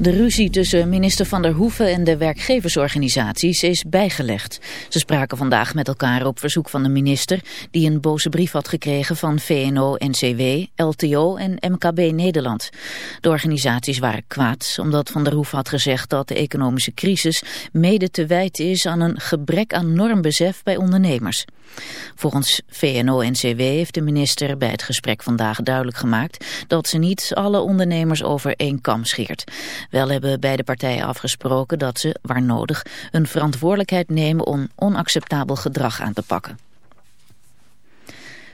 De ruzie tussen minister Van der Hoeven en de werkgeversorganisaties is bijgelegd. Ze spraken vandaag met elkaar op verzoek van de minister... die een boze brief had gekregen van VNO-NCW, LTO en MKB Nederland. De organisaties waren kwaad omdat Van der Hoeven had gezegd... dat de economische crisis mede te wijten is aan een gebrek aan normbesef bij ondernemers. Volgens VNO-NCW heeft de minister bij het gesprek vandaag duidelijk gemaakt dat ze niet alle ondernemers over één kam scheert. Wel hebben beide partijen afgesproken dat ze, waar nodig, een verantwoordelijkheid nemen om onacceptabel gedrag aan te pakken.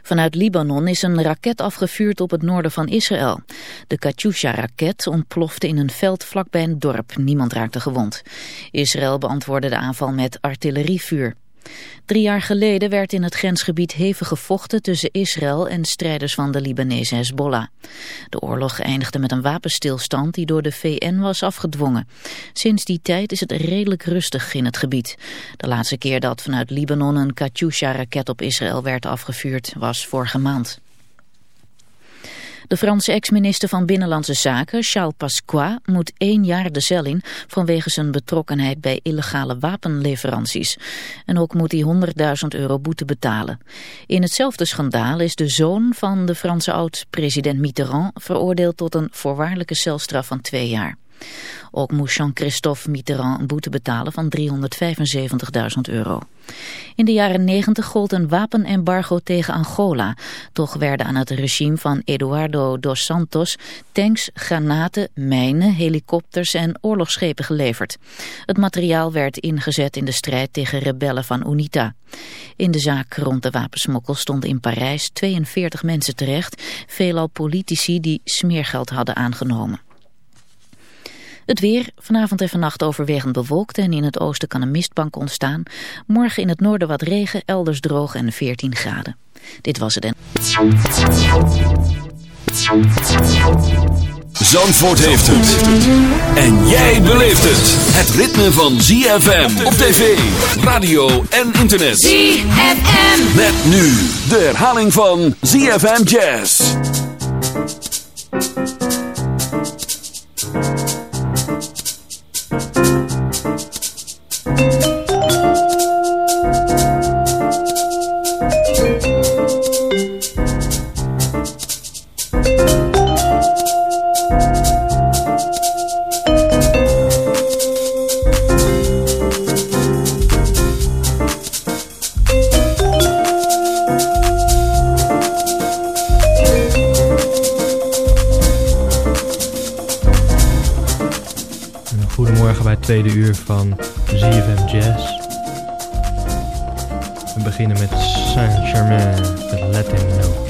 Vanuit Libanon is een raket afgevuurd op het noorden van Israël. De Katyusha-raket ontplofte in een veld vlakbij een dorp. Niemand raakte gewond. Israël beantwoordde de aanval met artillerievuur. Drie jaar geleden werd in het grensgebied hevig gevochten tussen Israël en strijders van de Libanese Hezbollah. De oorlog eindigde met een wapenstilstand die door de VN was afgedwongen. Sinds die tijd is het redelijk rustig in het gebied. De laatste keer dat vanuit Libanon een Katyusha-raket op Israël werd afgevuurd was vorige maand. De Franse ex-minister van Binnenlandse Zaken, Charles Pasqua, moet één jaar de cel in vanwege zijn betrokkenheid bij illegale wapenleveranties. En ook moet hij 100.000 euro boete betalen. In hetzelfde schandaal is de zoon van de Franse oud-president Mitterrand veroordeeld tot een voorwaardelijke celstraf van twee jaar. Ook moest Jean-Christophe Mitterrand een boete betalen van 375.000 euro. In de jaren 90 gold een wapenembargo tegen Angola. Toch werden aan het regime van Eduardo dos Santos tanks, granaten, mijnen, helikopters en oorlogsschepen geleverd. Het materiaal werd ingezet in de strijd tegen rebellen van UNITA. In de zaak rond de wapensmokkel stonden in Parijs 42 mensen terecht, veelal politici die smeergeld hadden aangenomen. Het weer, vanavond en vannacht overwegend bewolkt en in het oosten kan een mistbank ontstaan. Morgen in het noorden wat regen, elders droog en 14 graden. Dit was het en... Zandvoort heeft het. En jij beleeft het. Het ritme van ZFM op tv, radio en internet. ZFM. Met nu de herhaling van ZFM Jazz. Goedemorgen bij tweede uur van ZFM Jazz. We beginnen met Saint-Germain met Let Him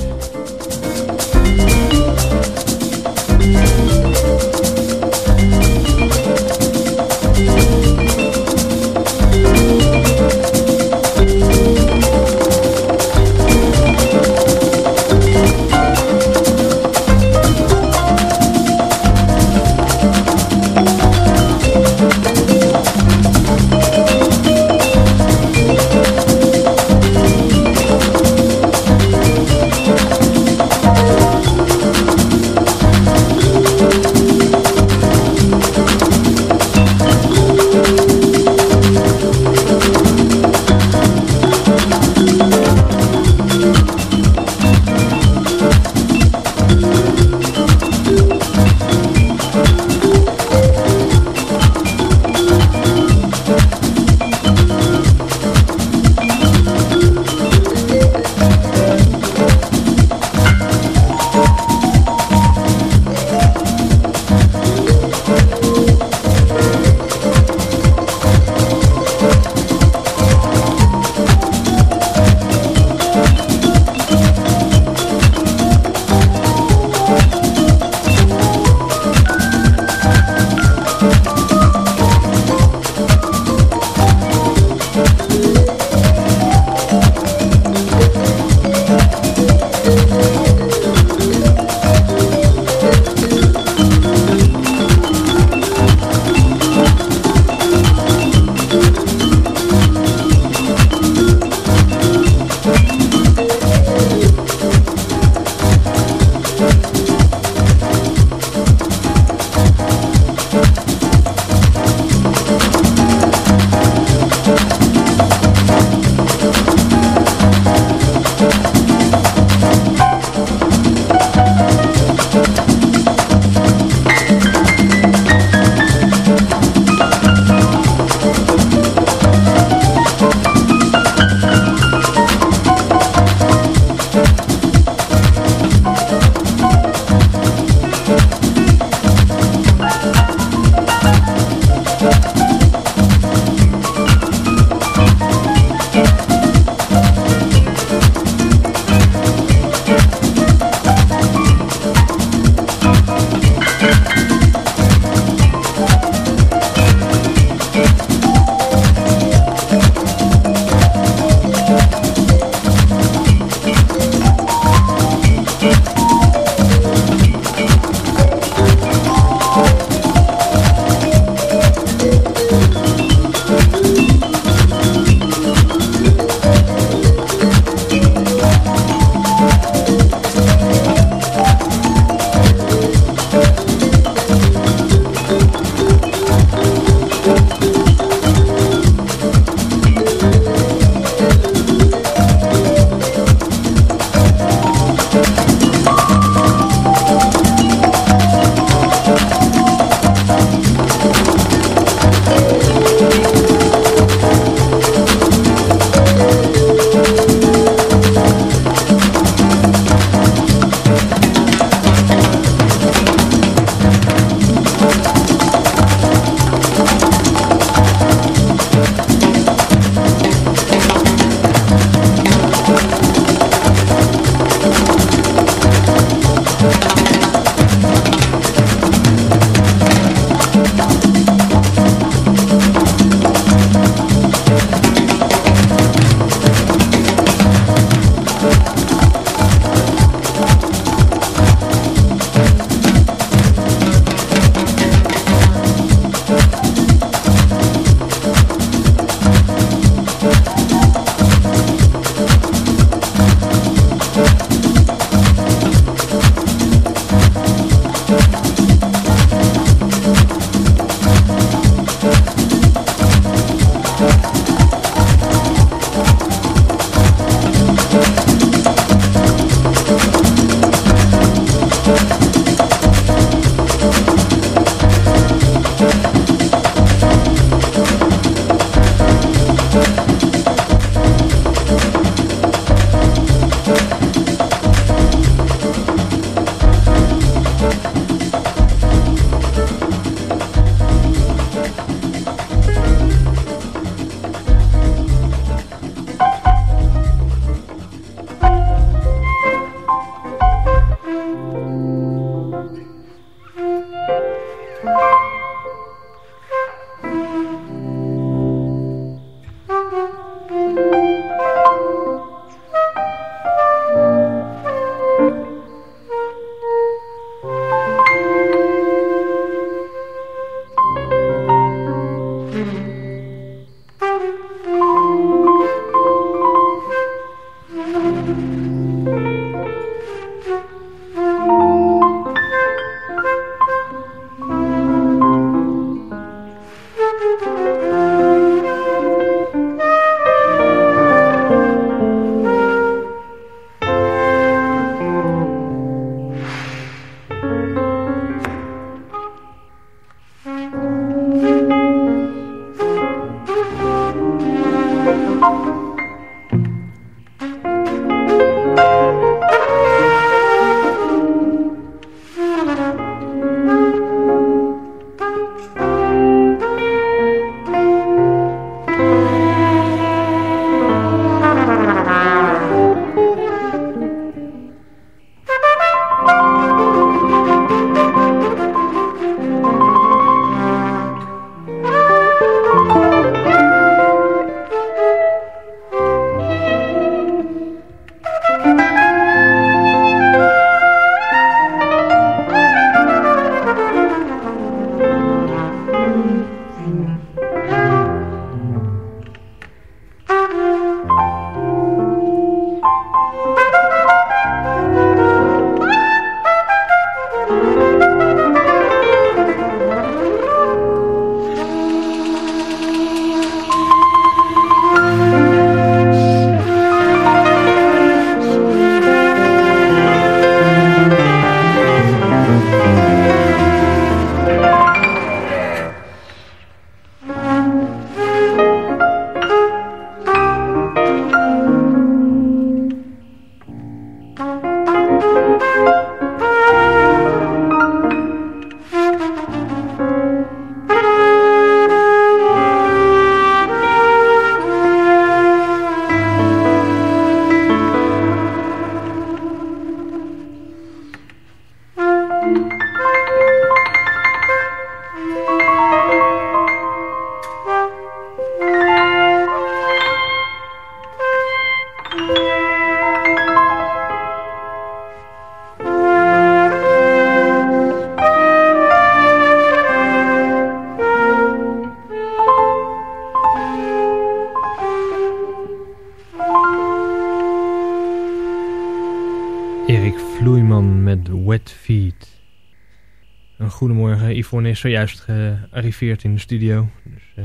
Yvonne is zojuist gearriveerd in de studio. Dus uh,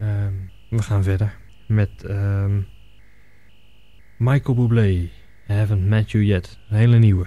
um, we gaan verder met um, Michael Bublé. I haven't met you yet. Een hele nieuwe.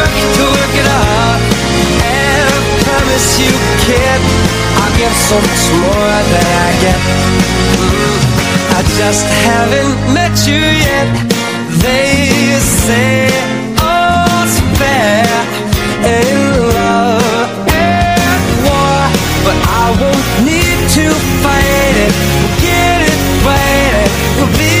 promise you, kid, I'll give so much more than I get. Mm, I just haven't met you yet. They say all's fair in love and war, but I won't need to fight it. We'll get it right. We'll be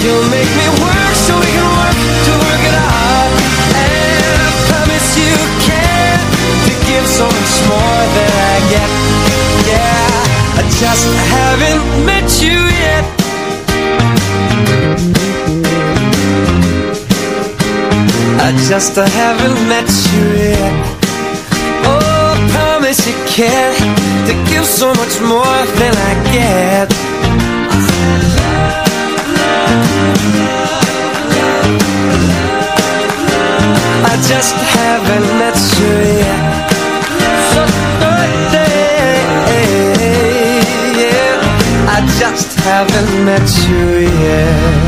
you'll make me work so we can work to work it out. And I promise you can To give so much more than I get. Yeah, I just haven't met you yet. I just haven't met you yet. Oh, I promise you can To give so much more than I get I just haven't met you yet. So yeah, I just haven't met you yet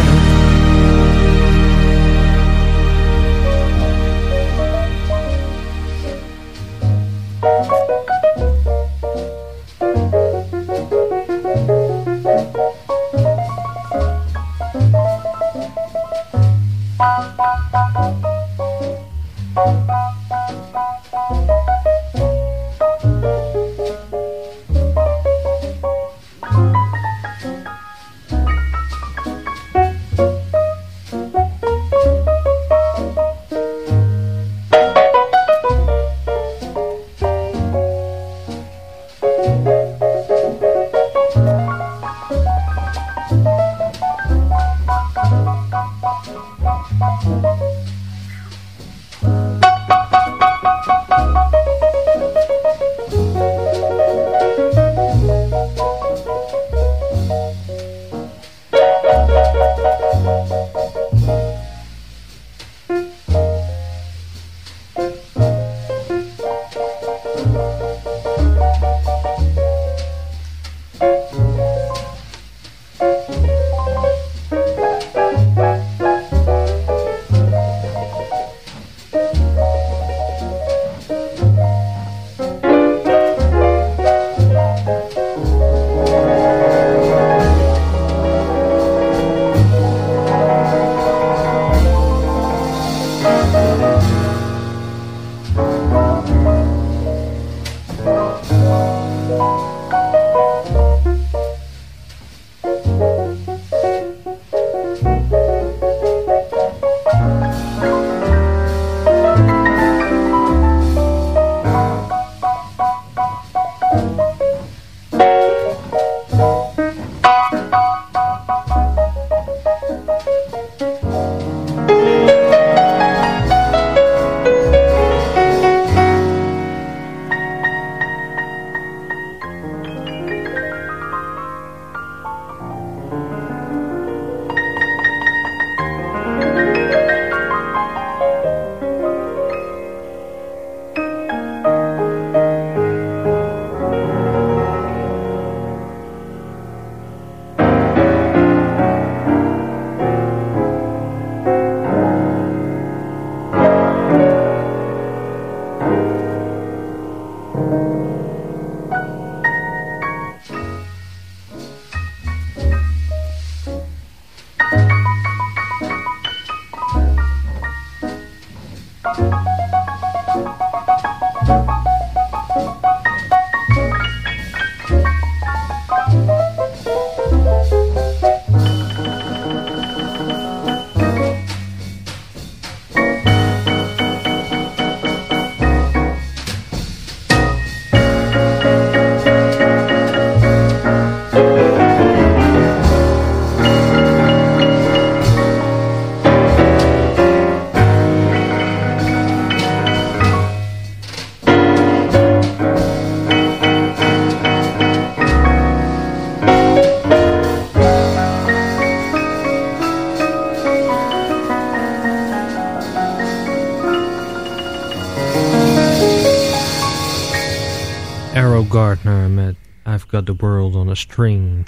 World on a String.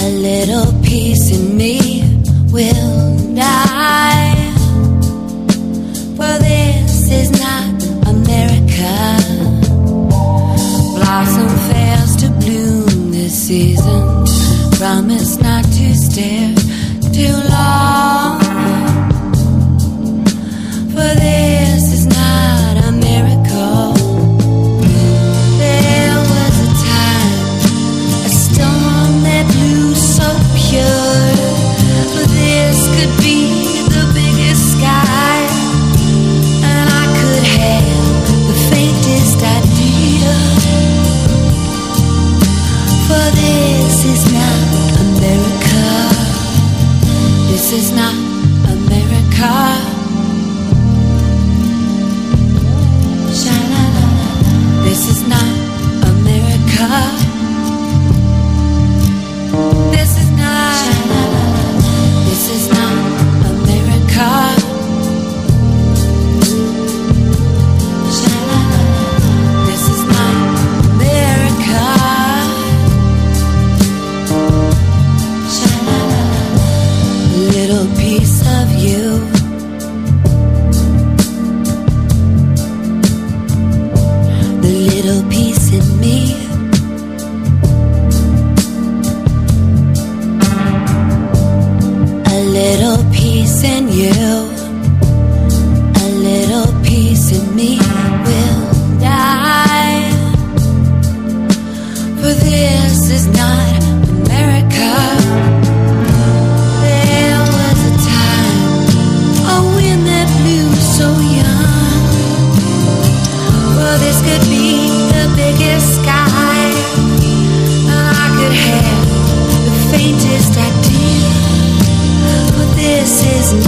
A little piece in me will die. Well, this is not America. Blossom fails to bloom this season. Promise not to stare too long. this is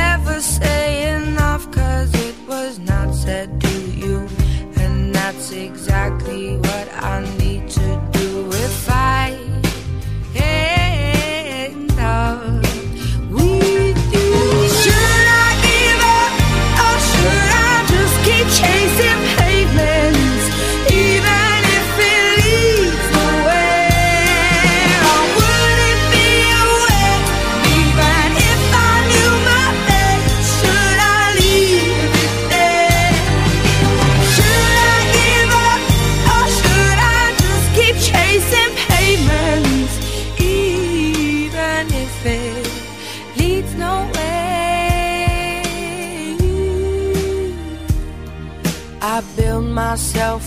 exactly what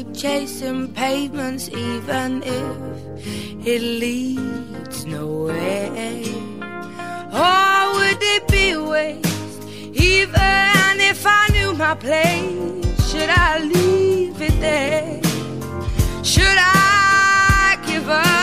keep chasing pavements, even if it leads nowhere. Or would it be waste, even if I knew my place? Should I leave it there? Should I give up?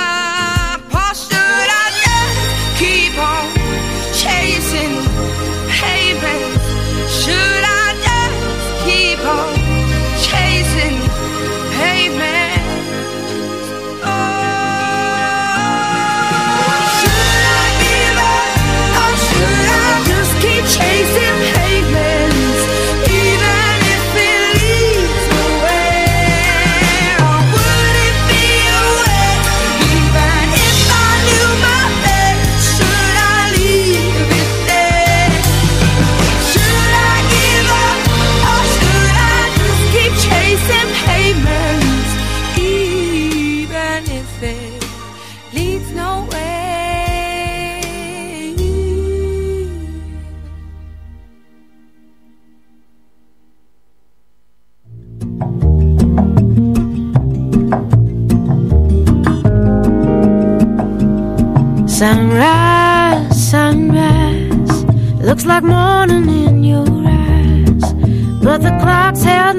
Looks like morning in your eyes, but the clock's held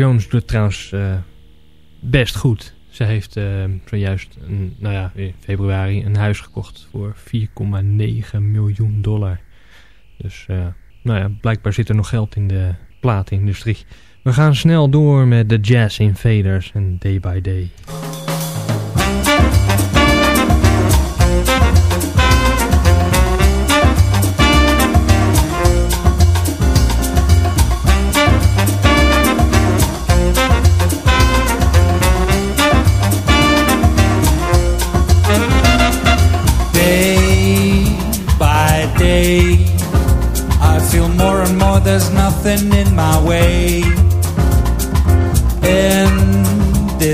Jones doet trouwens uh, best goed. Ze heeft uh, zojuist, een, nou ja, in februari een huis gekocht voor 4,9 miljoen dollar. Dus uh, nou ja, blijkbaar zit er nog geld in de platenindustrie. We gaan snel door met de Jazz Invaders en Day by Day.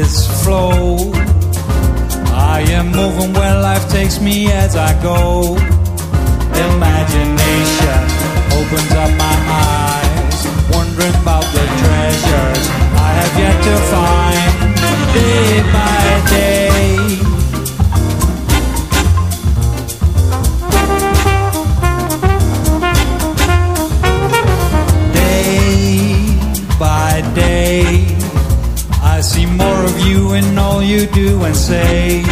This flow. I am moving where life takes me as I go. Imagination opens up my eyes, wondering about the treasures I have yet to find day by day. In all you do and say.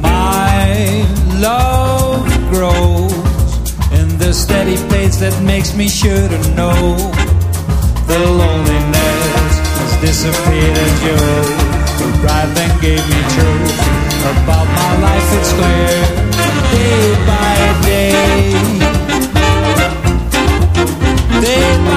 My love grows in the steady pace that makes me sure to know the loneliness has disappeared as you right then gave me truth about my life. It's clear day by day, day by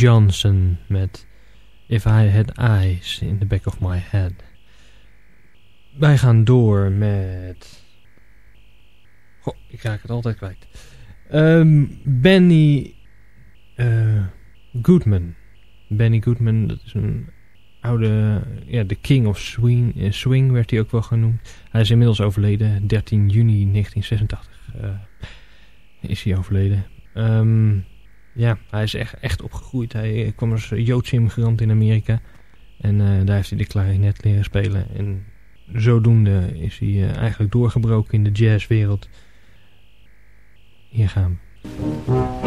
Johnson met If I Had Eyes in the Back of My Head. Wij gaan door met... Goh, ik raak het altijd kwijt. Ehm, Benny eh, Goodman. Benny Goodman, dat is een oude... Ja, de King of Swing, eh, Swing werd hij ook wel genoemd. Hij is inmiddels overleden. 13 juni 1986 eh, is hij overleden. Ehm, ja, hij is echt, echt opgegroeid. Hij kwam als Joodse immigrant in Amerika. En eh, daar heeft hij de klarinet leren spelen. En zodoende is hij eh, eigenlijk doorgebroken in de jazzwereld. Hier gaan we.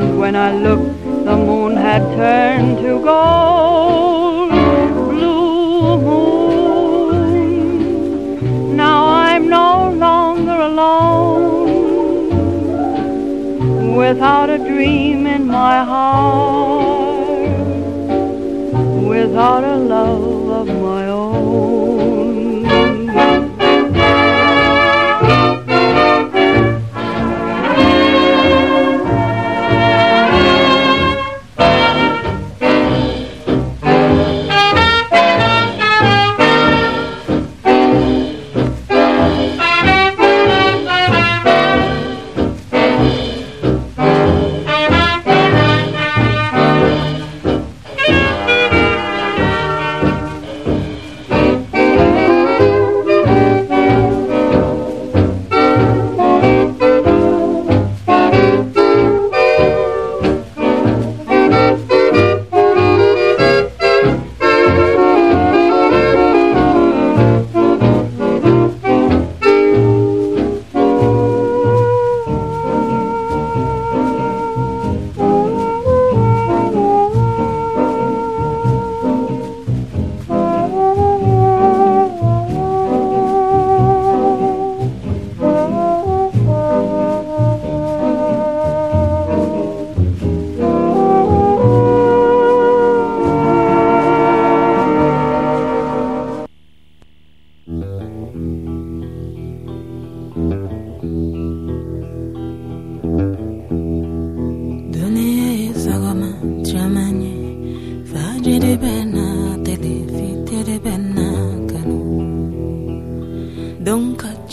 And when I looked, the moon had turned to gold. Blue moon, now I'm no longer alone. Without a dream in my heart, without a love of my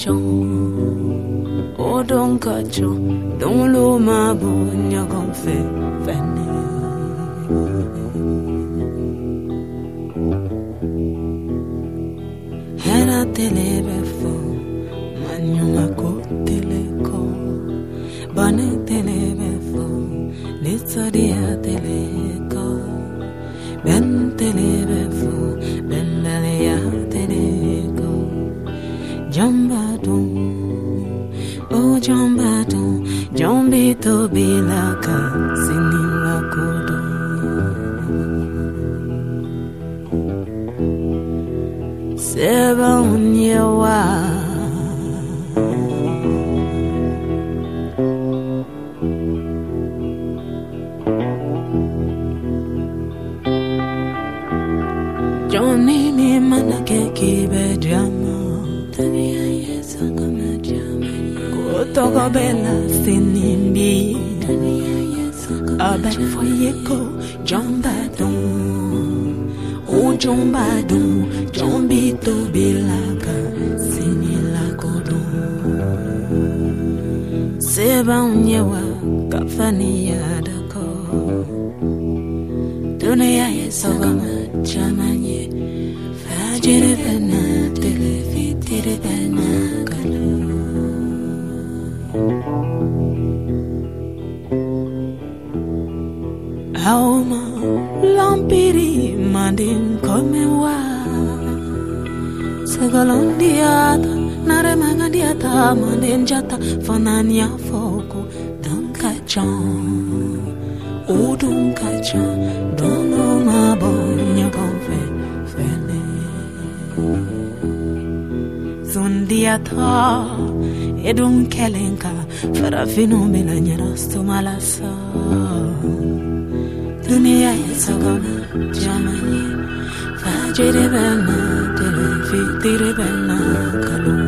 kacho. O don kacho. Don lo mabu nyagon fe fene Hera tele befo manyunga ko tele ko. Bane tele befo Litsadia teleko odunkacha dono mabonya kove fene. Zundiata edun kelenka farafinu milanyara stumalasa. Dunia yesagona jamani fajere bana telefi tire bana kalum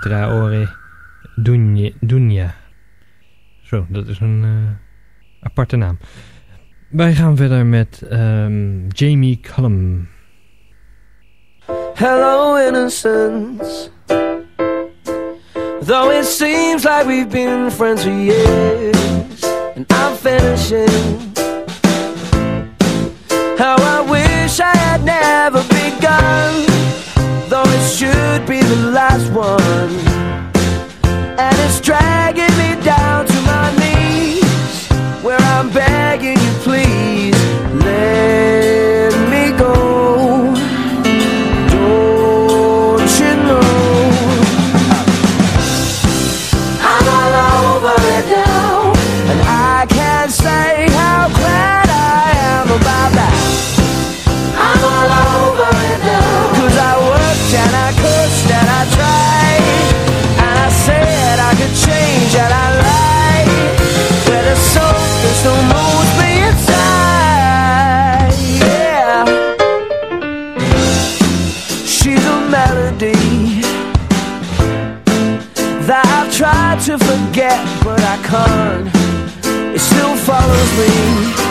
Traore Dunja. Zo, dat is een eh, aparte naam. Wij gaan verder met ehm, Jamie Cullum. Hello, innocence. Though it seems like we've been friends for years, and I'm finishing. How I wish I had never begun, though it should be the last one. And it's dragging me down to my knees, where I'm begging you, please forget, but I can't. It still follows me.